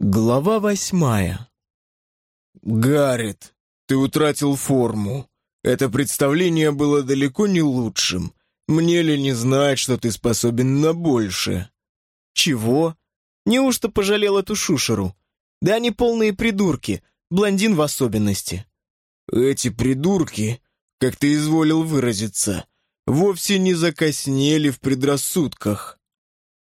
Глава восьмая. «Гаррет, ты утратил форму. Это представление было далеко не лучшим. Мне ли не знать, что ты способен на больше?» «Чего? Неужто пожалел эту шушеру? Да они полные придурки, блондин в особенности». «Эти придурки, как ты изволил выразиться, вовсе не закоснели в предрассудках,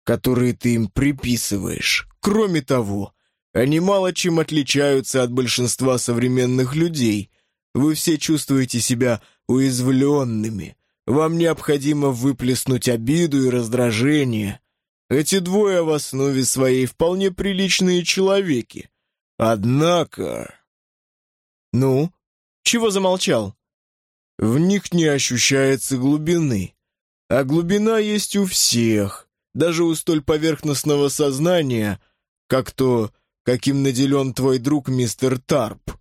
которые ты им приписываешь. Кроме того, они мало чем отличаются от большинства современных людей. Вы все чувствуете себя уязвленными. Вам необходимо выплеснуть обиду и раздражение. Эти двое в основе своей вполне приличные человеки. Однако... Ну, чего замолчал? В них не ощущается глубины. А глубина есть у всех, даже у столь поверхностного сознания, как то каким наделен твой друг мистер Тарп».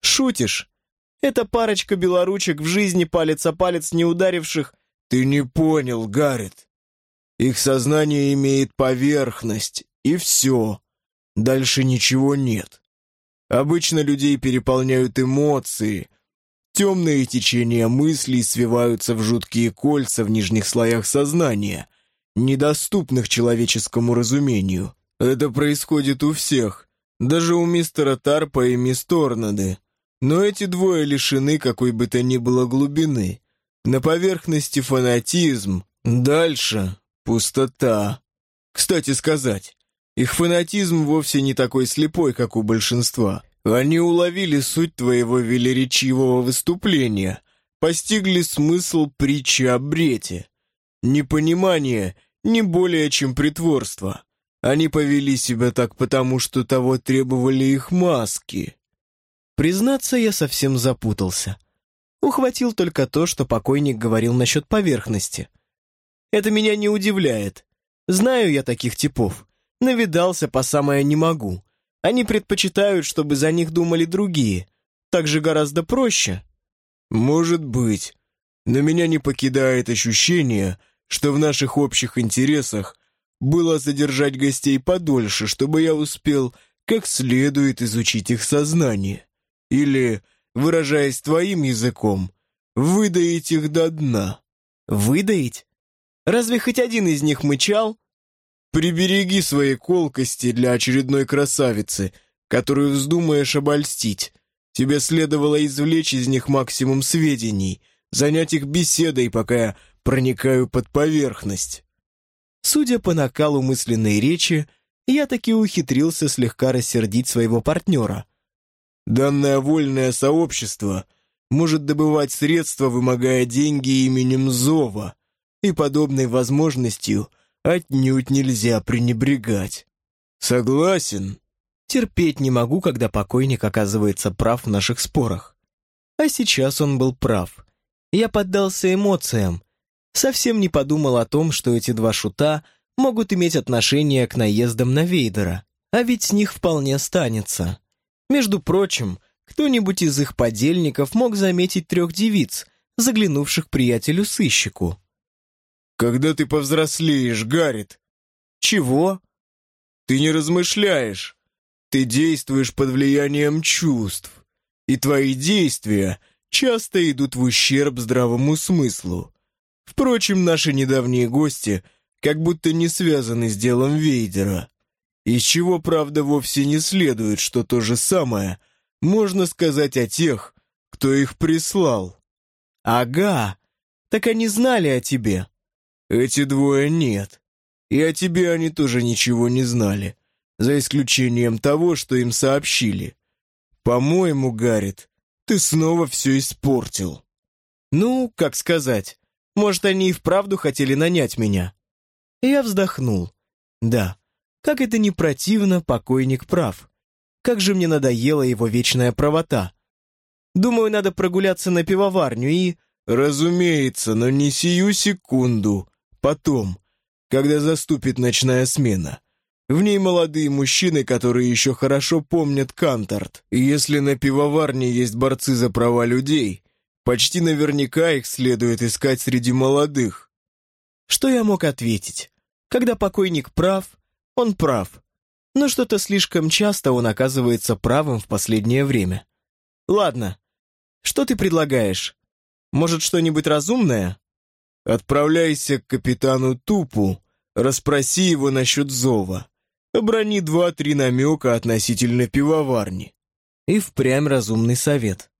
«Шутишь? Это парочка белоручек в жизни палец о палец не ударивших...» «Ты не понял, Гаррет. Их сознание имеет поверхность, и все. Дальше ничего нет. Обычно людей переполняют эмоции. Темные течения мыслей свиваются в жуткие кольца в нижних слоях сознания, недоступных человеческому разумению. Это происходит у всех, даже у мистера Тарпа и мисс Торнады. Но эти двое лишены какой бы то ни было глубины. На поверхности фанатизм, дальше пустота. Кстати сказать, их фанатизм вовсе не такой слепой, как у большинства. Они уловили суть твоего велеречивого выступления, постигли смысл притчи о брете. Непонимание не более, чем притворство. Они повели себя так потому, что того требовали их маски. Признаться, я совсем запутался. Ухватил только то, что покойник говорил насчет поверхности. Это меня не удивляет. Знаю я таких типов. Навидался по самое не могу. Они предпочитают, чтобы за них думали другие. Так же гораздо проще. Может быть. Но меня не покидает ощущение, что в наших общих интересах было задержать гостей подольше, чтобы я успел как следует изучить их сознание. Или, выражаясь твоим языком, выдаить их до дна. Выдаить? Разве хоть один из них мычал? Прибереги свои колкости для очередной красавицы, которую вздумаешь обольстить. Тебе следовало извлечь из них максимум сведений, занять их беседой, пока я проникаю под поверхность. Судя по накалу мысленной речи, я таки ухитрился слегка рассердить своего партнера. «Данное вольное сообщество может добывать средства, вымогая деньги именем Зова, и подобной возможностью отнюдь нельзя пренебрегать. Согласен?» Терпеть не могу, когда покойник оказывается прав в наших спорах. А сейчас он был прав. Я поддался эмоциям, совсем не подумал о том, что эти два шута могут иметь отношение к наездам на Вейдера, а ведь с них вполне станется. Между прочим, кто-нибудь из их подельников мог заметить трех девиц, заглянувших приятелю-сыщику. «Когда ты повзрослеешь, Гаррит?» «Чего?» «Ты не размышляешь. Ты действуешь под влиянием чувств, и твои действия часто идут в ущерб здравому смыслу. Впрочем, наши недавние гости как будто не связаны с делом Вейдера. Из чего, правда, вовсе не следует, что то же самое можно сказать о тех, кто их прислал. Ага, так они знали о тебе. Эти двое нет. И о тебе они тоже ничего не знали, за исключением того, что им сообщили. По-моему, Гаррит, ты снова все испортил. Ну, как сказать, может, они и вправду хотели нанять меня. Я вздохнул. Да, как это не противно, покойник прав. Как же мне надоела его вечная правота. Думаю, надо прогуляться на пивоварню и... Разумеется, но не сию секунду. Потом, когда заступит ночная смена. В ней молодые мужчины, которые еще хорошо помнят Кантарт. И если на пивоварне есть борцы за права людей, Почти наверняка их следует искать среди молодых. Что я мог ответить? Когда покойник прав, он прав. но что-то слишком часто он оказывается правым в последнее время. Ладно, что ты предлагаешь? Может, что-нибудь разумное? Отправляйся к капитану Тупу, расспроси его насчет зова. Оброни два-три намека относительно пивоварни. И впрямь разумный совет.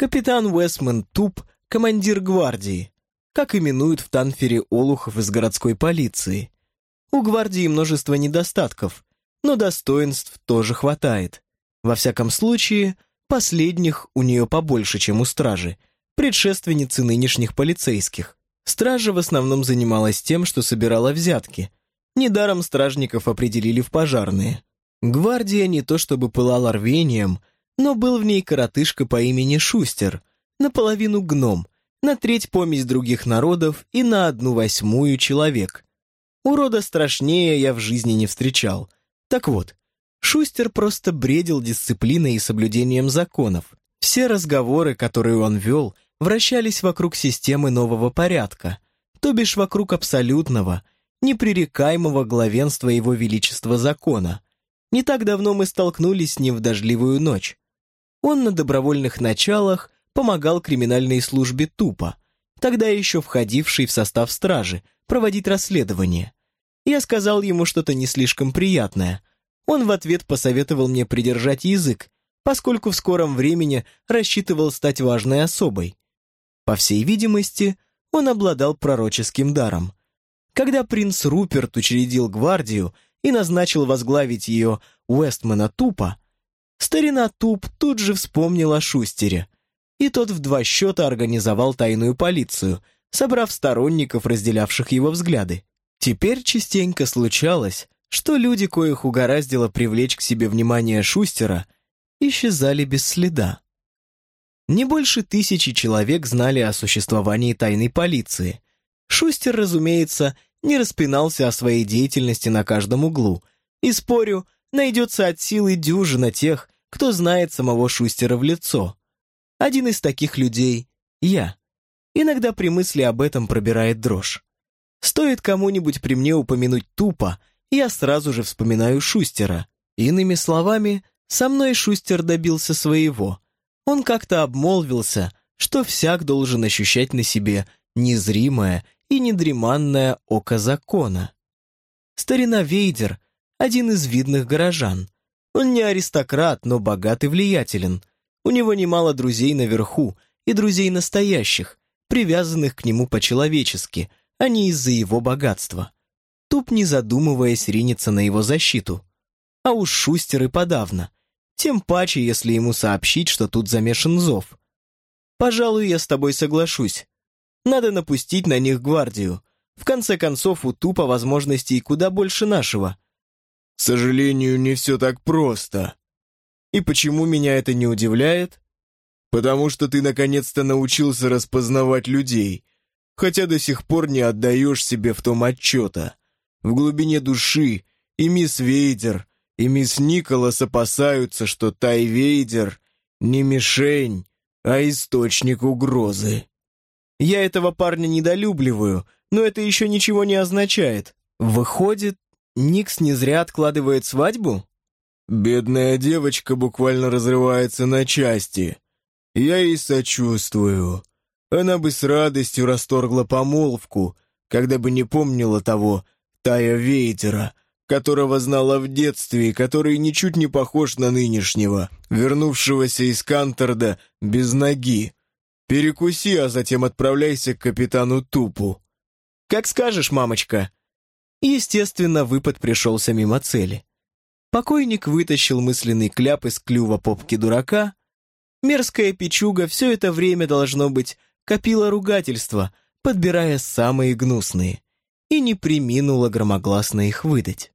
Капитан Уэсман Туп — командир гвардии, как именуют в Танфере олухов из городской полиции. У гвардии множество недостатков, но достоинств тоже хватает. Во всяком случае, последних у нее побольше, чем у стражи, предшественницы нынешних полицейских. Стража в основном занималась тем, что собирала взятки. Недаром стражников определили в пожарные. Гвардия не то чтобы пылала рвением, но был в ней коротышка по имени Шустер, наполовину гном, на треть помесь других народов и на одну восьмую человек. Урода страшнее я в жизни не встречал. Так вот, Шустер просто бредил дисциплиной и соблюдением законов. Все разговоры, которые он вел, вращались вокруг системы нового порядка, то бишь вокруг абсолютного, непререкаемого главенства его величества закона. Не так давно мы столкнулись с ним в дождливую ночь. Он на добровольных началах помогал криминальной службе тупо, тогда еще входившей в состав стражи, проводить расследование. Я сказал ему что-то не слишком приятное. Он в ответ посоветовал мне придержать язык, поскольку в скором времени рассчитывал стать важной особой. По всей видимости, он обладал пророческим даром. Когда принц Руперт учредил гвардию и назначил возглавить ее Уэстмана Тупа, Старина Туп тут же вспомнил о Шустере, и тот в два счета организовал тайную полицию, собрав сторонников, разделявших его взгляды. Теперь частенько случалось, что люди, коих угораздило привлечь к себе внимание Шустера, исчезали без следа. Не больше тысячи человек знали о существовании тайной полиции. Шустер, разумеется, не распинался о своей деятельности на каждом углу, и, спорю, найдется от силы дюжина тех, кто знает самого Шустера в лицо. Один из таких людей — я. Иногда при мысли об этом пробирает дрожь. Стоит кому-нибудь при мне упомянуть тупо, я сразу же вспоминаю Шустера. Иными словами, со мной Шустер добился своего. Он как-то обмолвился, что всяк должен ощущать на себе незримое и недреманное око закона. Старина Вейдер один из видных горожан. Он не аристократ, но богат и влиятелен. У него немало друзей наверху и друзей настоящих, привязанных к нему по-человечески, а не из-за его богатства. Туп, не задумываясь, ринется на его защиту. А уж Шустер и подавно. Тем паче, если ему сообщить, что тут замешан зов. Пожалуй, я с тобой соглашусь. Надо напустить на них гвардию. В конце концов, у Тупа возможностей куда больше нашего. К сожалению, не все так просто. И почему меня это не удивляет? Потому что ты наконец-то научился распознавать людей, хотя до сих пор не отдаешь себе в том отчета. В глубине души и мисс Вейдер, и мисс Николас опасаются, что Тай Вейдер не мишень, а источник угрозы. Я этого парня недолюбливаю, но это еще ничего не означает. Выходит, Никс не зря откладывает свадьбу? Бедная девочка буквально разрывается на части. Я ей сочувствую. Она бы с радостью расторгла помолвку, когда бы не помнила того Тая Вейтера, которого знала в детстве и который ничуть не похож на нынешнего, вернувшегося из Канторда без ноги. Перекуси, а затем отправляйся к капитану Тупу. «Как скажешь, мамочка», Естественно, выпад пришелся мимо цели. Покойник вытащил мысленный кляп из клюва попки дурака. Мерзкая печуга все это время, должно быть, копила ругательства, подбирая самые гнусные, и не приминула громогласно их выдать.